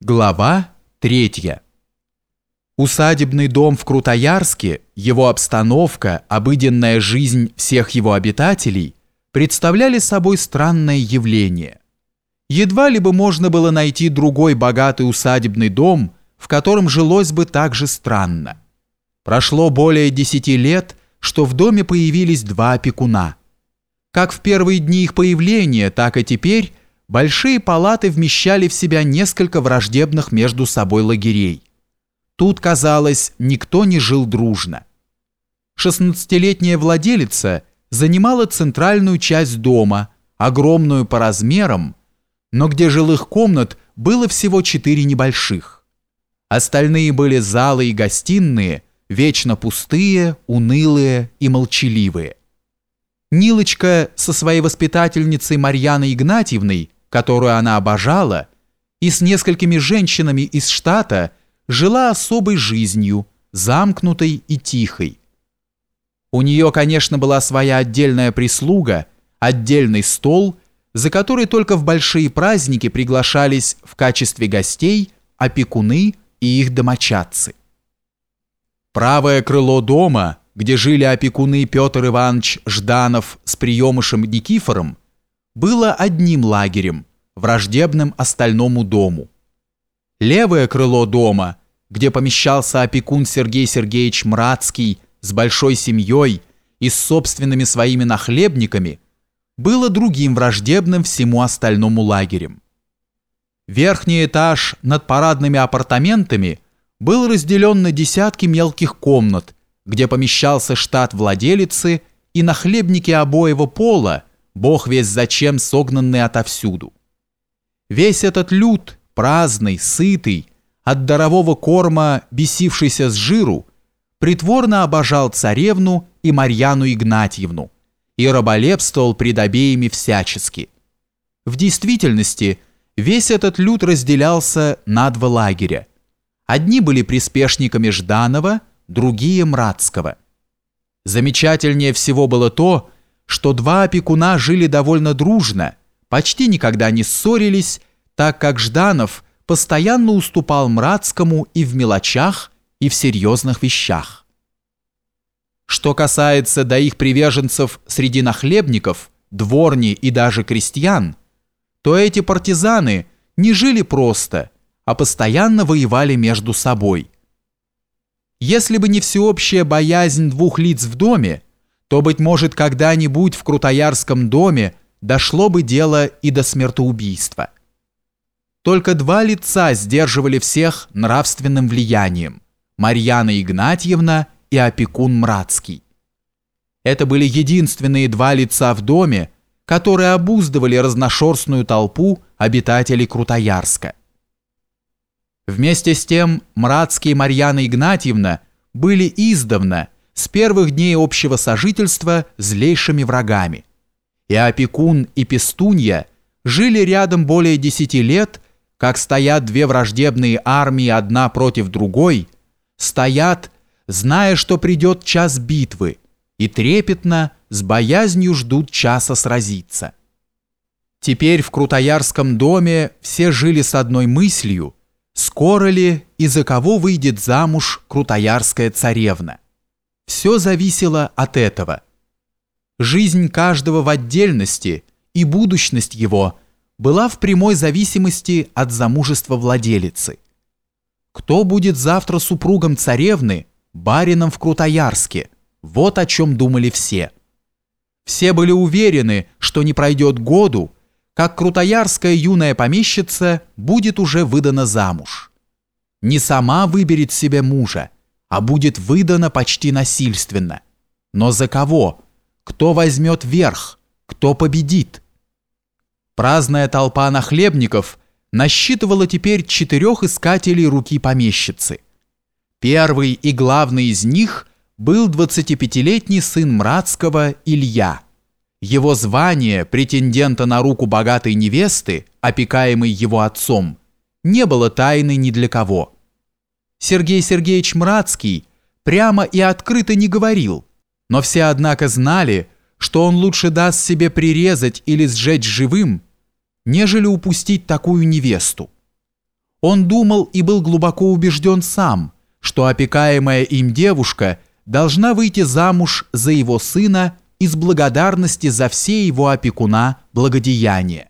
Глава 3. Усадебный дом в Крутоярске, его обстановка, обыденная жизнь всех его обитателей представляли собой странное явление. Едва ли бы можно было найти другой богатый усадебный дом, в котором жилось бы так же странно. Прошло более десяти лет, что в доме появились два опекуна. Как в первые дни их появления, так и теперь большие палаты вмещали в себя несколько враждебных между собой лагерей. Тут, казалось, никто не жил дружно. Шестнадцатилетняя владелица занимала центральную часть дома, огромную по размерам, но где жилых комнат было всего четыре небольших. Остальные были залы и гостиные, вечно пустые, унылые и молчаливые. Нилочка со своей воспитательницей Марьяной Игнатьевной которую она обожала, и с несколькими женщинами из штата жила особой жизнью, замкнутой и тихой. У нее, конечно, была своя отдельная прислуга, отдельный стол, за который только в большие праздники приглашались в качестве гостей опекуны и их домочадцы. Правое крыло дома, где жили опекуны Петр Иванович Жданов с приемышем Никифором, было одним лагерем, враждебным остальному дому. Левое крыло дома, где помещался опекун Сергей Сергеевич Мрацкий с большой семьей и с собственными своими нахлебниками, было другим враждебным всему остальному лагерем. Верхний этаж над парадными апартаментами был разделен на десятки мелких комнат, где помещался штат владелицы и нахлебники обоего пола, бог весь зачем согнанный отовсюду. Весь этот люд, праздный, сытый, от дарового корма бесившийся с жиру, притворно обожал царевну и Марьяну Игнатьевну и раболепствовал пред обеими всячески. В действительности, весь этот люд разделялся на два лагеря. Одни были приспешниками Жданова, другие – Мрацкого. Замечательнее всего было то, что два опекуна жили довольно дружно, почти никогда не ссорились, так как Жданов постоянно уступал Мрацкому и в мелочах, и в серьезных вещах. Что касается до их приверженцев среди нахлебников, дворни и даже крестьян, то эти партизаны не жили просто, а постоянно воевали между собой. Если бы не всеобщая боязнь двух лиц в доме, то, быть может, когда-нибудь в Крутоярском доме дошло бы дело и до смертоубийства. Только два лица сдерживали всех нравственным влиянием – Марьяна Игнатьевна и опекун Мрацкий. Это были единственные два лица в доме, которые обуздывали разношерстную толпу обитателей Крутоярска. Вместе с тем Мрацкий и Марьяна Игнатьевна были издавна – с первых дней общего сожительства злейшими врагами. И опекун, и пестунья жили рядом более десяти лет, как стоят две враждебные армии одна против другой, стоят, зная, что придет час битвы, и трепетно, с боязнью ждут часа сразиться. Теперь в Крутоярском доме все жили с одной мыслью, скоро ли и за кого выйдет замуж Крутоярская царевна. Все зависело от этого. Жизнь каждого в отдельности и будущность его была в прямой зависимости от замужества владелицы. Кто будет завтра супругом царевны, барином в Крутоярске? Вот о чем думали все. Все были уверены, что не пройдет году, как крутоярская юная помещица будет уже выдана замуж. Не сама выберет себе мужа, а будет выдано почти насильственно. Но за кого? Кто возьмет верх? Кто победит? Праздная толпа нахлебников насчитывала теперь четырех искателей руки помещицы. Первый и главный из них был 25-летний сын Мрацкого Илья. Его звание претендента на руку богатой невесты, опекаемой его отцом, не было тайны ни для кого – Сергей Сергеевич Мрацкий прямо и открыто не говорил, но все, однако, знали, что он лучше даст себе прирезать или сжечь живым, нежели упустить такую невесту. Он думал и был глубоко убежден сам, что опекаемая им девушка должна выйти замуж за его сына из благодарности за все его опекуна благодеяния.